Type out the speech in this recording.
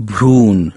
Broon